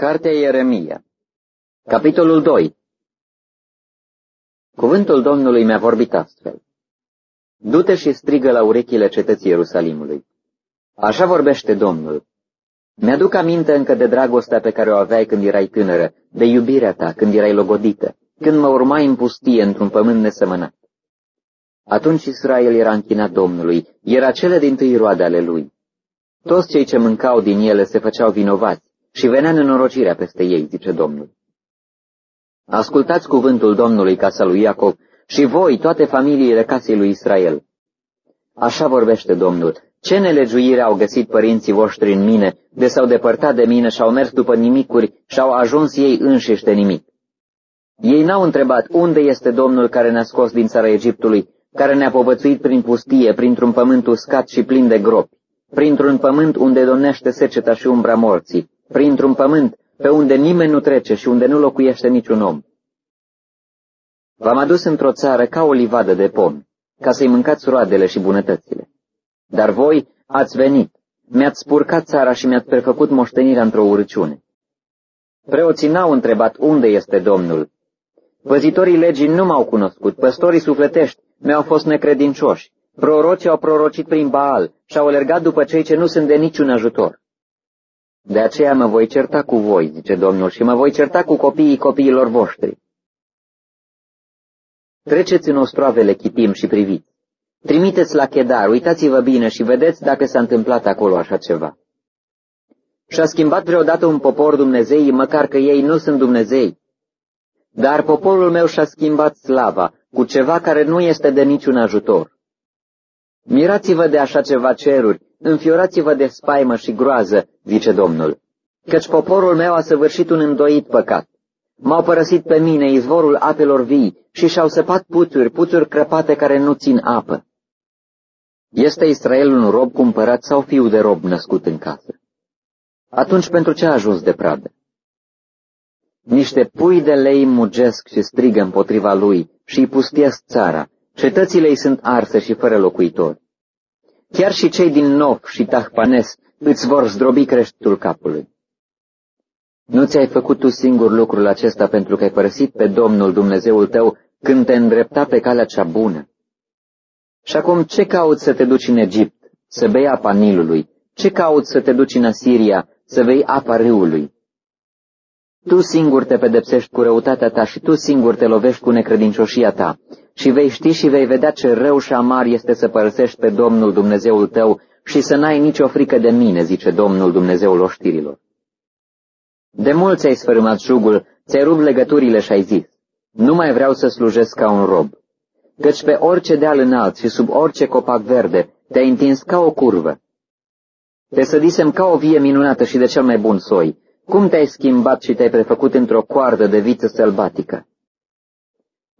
Cartea Ieremia Capitolul 2 Cuvântul Domnului mi-a vorbit astfel. Du-te și strigă la urechile cetății Ierusalimului. Așa vorbește Domnul. Mi-aduc aminte încă de dragostea pe care o aveai când erai tânără, de iubirea ta când erai logodită, când mă urmai în pustie într-un pământ nesămânat. Atunci Israel era închinat Domnului, era cele din tâi roade ale lui. Toți cei ce mâncau din ele se făceau vinovați și venea nenorocirea peste ei, zice Domnul. Ascultați cuvântul Domnului casa lui Iacob și voi, toate familiile casei lui Israel. Așa vorbește Domnul. Ce nelegiuire au găsit părinții voștri în mine, de s-au depărtat de mine și au mers după nimicuri și au ajuns ei înșiși de nimic. Ei n-au întrebat unde este Domnul care ne-a scos din țara Egiptului, care ne-a povățuit prin pustie, printr-un pământ uscat și plin de gropi, printr-un pământ unde domnește seceta și umbra morții, printr-un pământ pe unde nimeni nu trece și unde nu locuiește niciun om. V-am adus într-o țară ca o livadă de pomi, ca să-i mâncați roadele și bunătățile. Dar voi ați venit, mi-ați spurcat țara și mi-ați prefăcut moștenirea într-o urăciune. Preoții n-au întrebat unde este Domnul. Păzitorii legii nu m-au cunoscut, păstorii sufletești mi-au fost necredincioși, prorocii au prorocit prin Baal și au alergat după cei ce nu sunt de niciun ajutor. De aceea mă voi certa cu voi, zice Domnul, și mă voi certa cu copiii copiilor voștri. Treceți în ostroavele Chitim și priviți. Trimiteți la Chedar, uitați-vă bine și vedeți dacă s-a întâmplat acolo așa ceva. Și-a schimbat vreodată un popor Dumnezeii, măcar că ei nu sunt Dumnezei. Dar poporul meu și-a schimbat slava cu ceva care nu este de niciun ajutor. Mirați-vă de așa ceva ceruri, înfiorați-vă de spaimă și groază, zice Domnul, căci poporul meu a săvârșit un îndoit păcat. M-au părăsit pe mine izvorul apelor vii și și-au săpat puțuri, puțuri crăpate care nu țin apă. Este Israel un rob cumpărat sau fiu de rob născut în casă? Atunci pentru ce a ajuns de pradă? Niște pui de lei mugesc și strigă împotriva lui și îi pustiesc țara. Cetățile îi sunt arse și fără locuitori. Chiar și cei din Nov și Tahpanes îți vor zdrobi creștetul capului. Nu ți-ai făcut tu singur lucrul acesta pentru că ai părăsit pe Domnul Dumnezeul tău când te îndrepta pe calea cea bună. Și acum ce cauți să te duci în Egipt, să bei apa Nilului? Ce cauți să te duci în Asiria, să bei apa râului? Tu singur te pedepsești cu răutatea ta și tu singur te lovești cu necredincioșia ta și vei ști și vei vedea ce rău și amar este să părăsești pe Domnul Dumnezeul tău și să n-ai nicio frică de mine, zice Domnul Dumnezeul oștirilor. De mult ți-ai sfărâmat jugul, ți-ai rupt legăturile și ai zis, nu mai vreau să slujesc ca un rob, căci pe orice deal înalt și sub orice copac verde te-ai întins ca o curvă. Te sădisem ca o vie minunată și de cel mai bun soi, cum te-ai schimbat și te-ai prefăcut într-o coardă de viță sălbatică?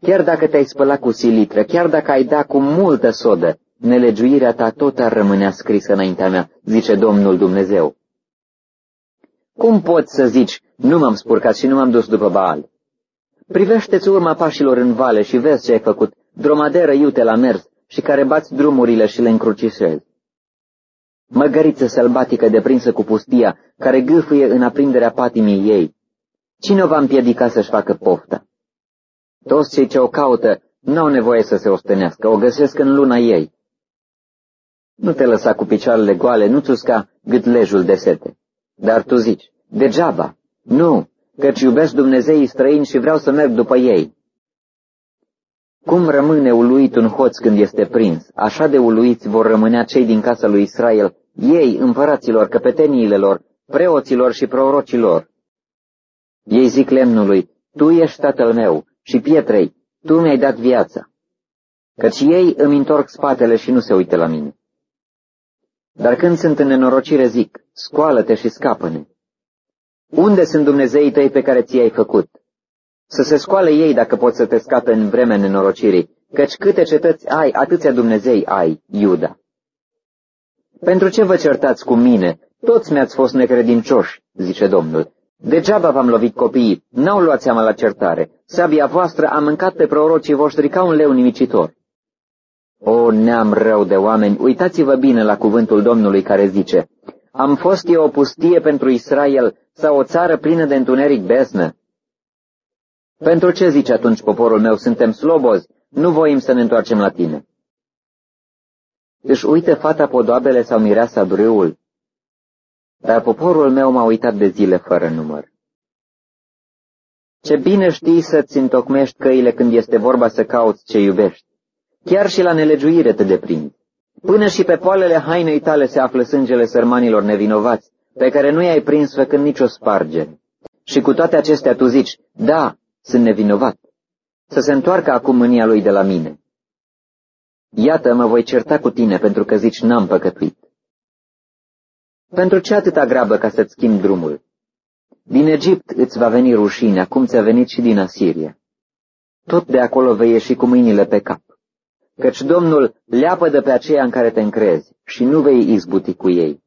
Chiar dacă te-ai spălat cu silitră, chiar dacă ai dat cu multă sodă, nelegiuirea ta tot ar rămânea scrisă înaintea mea, zice Domnul Dumnezeu. Cum poți să zici, nu m-am spurcat și nu m-am dus după Baal? Privește-ți urma pașilor în vale și vezi ce ai făcut, dromaderă iute la mers și care bați drumurile și le încrucișezi. Măgăriță sălbatică deprinsă cu pustia, care gâfâie în aprinderea patimii ei. Cine o va împiedica să-și facă pofta? Toți cei ce o caută n-au nevoie să se ostenească, o găsesc în luna ei. Nu te lăsa cu picioarele goale, nu-ți usca gâtlejul de sete. Dar tu zici, degeaba, nu, căci iubesc Dumnezeii străini și vreau să merg după ei. Cum rămâne uluit un hoț când este prins, așa de uluiți vor rămânea cei din casa lui Israel, ei, împăraților, căpeteniile lor, preoților și prorocilor. Ei zic lemnului, tu ești tatăl meu, și pietrei, tu mi-ai dat viața. Căci ei îmi întorc spatele și nu se uită la mine. Dar când sunt în nenorocire zic, scoală-te și scapă-ne. Unde sunt Dumnezeii tăi pe care ți-ai făcut? Să se scoale ei dacă pot să te scape în vremea nenorocirii, căci câte cetăți ai, atâția Dumnezei ai, Iuda. Pentru ce vă certați cu mine? Toți mi-ați fost necredincioși, zice Domnul. Degeaba v-am lovit copiii, n-au luat seama la certare. Sabia voastră a mâncat pe prorocii voștri ca un leu nimicitor. O neam rău de oameni, uitați-vă bine la cuvântul Domnului care zice, Am fost eu o pustie pentru Israel, sau o țară plină de întuneric besnă? Pentru ce zici atunci poporul meu, suntem slobozi, nu voim să ne întoarcem la tine? Își uită fata podoabele sau mireasa brâul, dar poporul meu m-a uitat de zile fără număr. Ce bine știi să-ți întocmești căile când este vorba să cauți ce iubești. Chiar și la nelegiuire te deprinzi. Până și pe poalele hainei tale se află sângele sărmanilor nevinovați, pe care nu i-ai prins făcând nicio spargere. Și cu toate acestea tu zici, da, sunt nevinovat. Să se întoarcă acum mânia lui de la mine. Iată, mă voi certa cu tine pentru că zici n-am păcătuit. Pentru ce atâta grabă ca să-ți schimbi drumul? Din Egipt îți va veni rușine, acum ți-a venit și din Asiria. Tot de acolo vei ieși cu mâinile pe cap, căci Domnul leapă de pe aceea în care te încrezi și nu vei izbuti cu ei.